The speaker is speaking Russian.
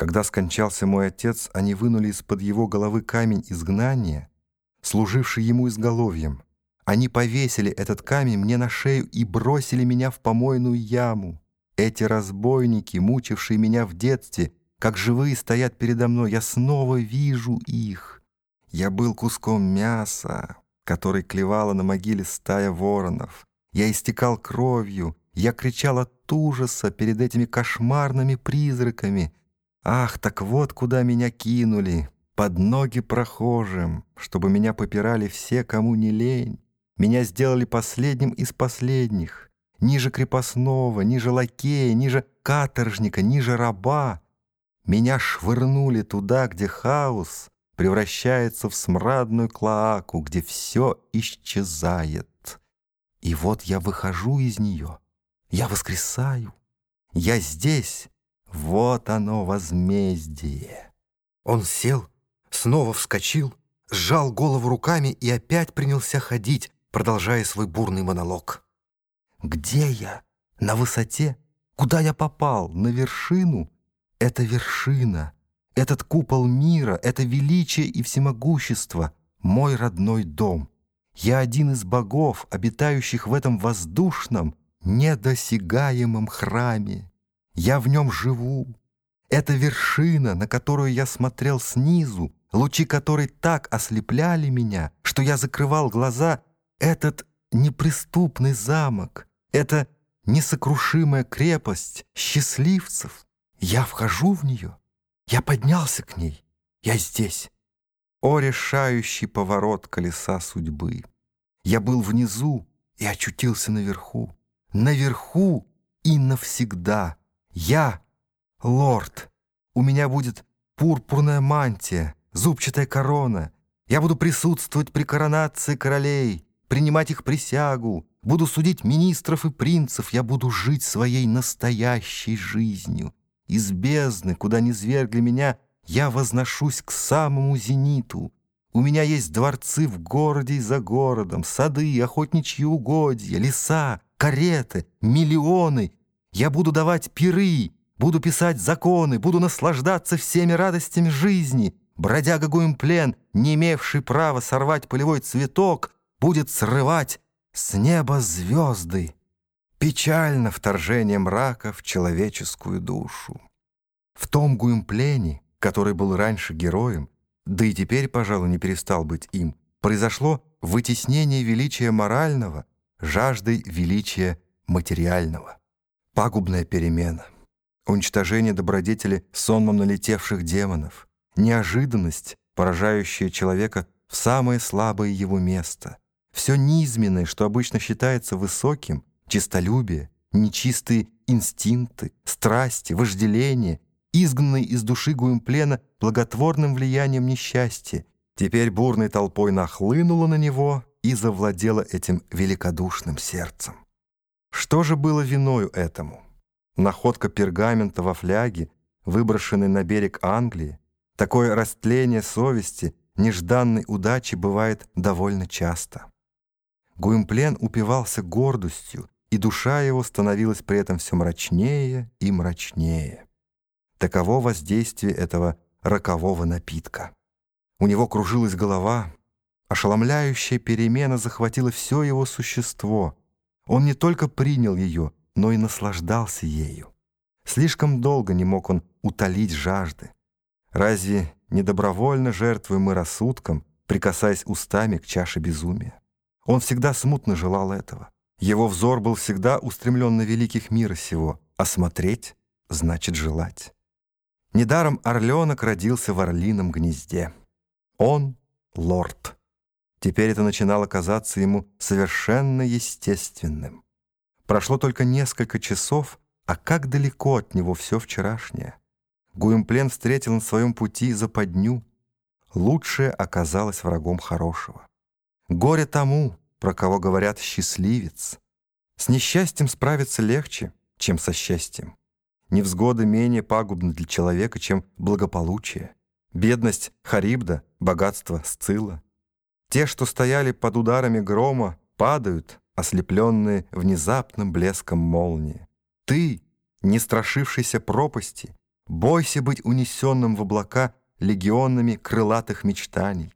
Когда скончался мой отец, они вынули из-под его головы камень изгнания, служивший ему изголовьем. Они повесили этот камень мне на шею и бросили меня в помойную яму. Эти разбойники, мучившие меня в детстве, как живые стоят передо мной, я снова вижу их. Я был куском мяса, который клевала на могиле стая воронов. Я истекал кровью, я кричал от ужаса перед этими кошмарными призраками. Ах, так вот куда меня кинули, под ноги прохожим, чтобы меня попирали все, кому не лень. Меня сделали последним из последних, ниже крепостного, ниже лакея, ниже каторжника, ниже раба. Меня швырнули туда, где хаос превращается в смрадную клоаку, где все исчезает. И вот я выхожу из нее, я воскресаю, я здесь, вот оно возмездие. Он сел, снова вскочил, сжал голову руками и опять принялся ходить, продолжая свой бурный монолог. Где я? На высоте? Куда я попал? На вершину? Это вершина. Этот купол мира, это величие и всемогущество, мой родной дом. Я один из богов, обитающих в этом воздушном, недосягаемом храме. Я в нем живу. Это вершина, на которую я смотрел снизу, лучи которой так ослепляли меня, что я закрывал глаза. Этот неприступный замок, это несокрушимая крепость счастливцев. Я вхожу в нее, я поднялся к ней, я здесь. О, решающий поворот колеса судьбы! Я был внизу и очутился наверху. Наверху и навсегда. Я — лорд. У меня будет пурпурная мантия, зубчатая корона. Я буду присутствовать при коронации королей, принимать их присягу, буду судить министров и принцев, я буду жить своей настоящей жизнью. Из бездны, куда не звергли меня, я возношусь к самому зениту. У меня есть дворцы в городе и за городом, сады, охотничьи угодья, леса, кареты, миллионы. Я буду давать пиры, буду писать законы, буду наслаждаться всеми радостями жизни. Бродяга Гуимплен, не имевший права сорвать полевой цветок, будет срывать с неба звезды. Печально вторжение мрака в человеческую душу. В том Гуимплене, который был раньше героем, да и теперь, пожалуй, не перестал быть им, произошло вытеснение величия морального жаждой величия материального. Пагубная перемена, уничтожение добродетели сонмом налетевших демонов, неожиданность, поражающая человека в самое слабое его место, все низменное, что обычно считается высоким, чистолюбие, нечистые инстинкты, страсти, вожделение, изгнанные из души Гуимплена благотворным влиянием несчастья, теперь бурной толпой нахлынуло на него и завладела этим великодушным сердцем. Что же было виною этому? Находка пергамента во фляге, выброшенной на берег Англии, такое растление совести, нежданной удачи бывает довольно часто. Гуимплен упивался гордостью, и душа его становилась при этом все мрачнее и мрачнее. Таково воздействие этого рокового напитка. У него кружилась голова, ошеломляющая перемена захватила все его существо. Он не только принял ее, но и наслаждался ею. Слишком долго не мог он утолить жажды. Разве не добровольно жертвуем мы рассудком, прикасаясь устами к чаше безумия? Он всегда смутно желал этого. Его взор был всегда устремлен на великих мира сего, а смотреть значит желать. Недаром орленок родился в орлином гнезде. Он — лорд. Теперь это начинало казаться ему совершенно естественным. Прошло только несколько часов, а как далеко от него все вчерашнее. Гуимплен встретил на своем пути западню. Лучшее оказалось врагом хорошего. Горе тому, про кого говорят «счастливец». С несчастьем справиться легче, чем со счастьем. Невзгоды менее пагубны для человека, чем благополучие. Бедность — Харибда, богатство — Сцилла. Те, что стояли под ударами грома, падают, ослепленные внезапным блеском молнии. Ты, не страшившийся пропасти, Бойся быть унесенным в облака легионами крылатых мечтаний.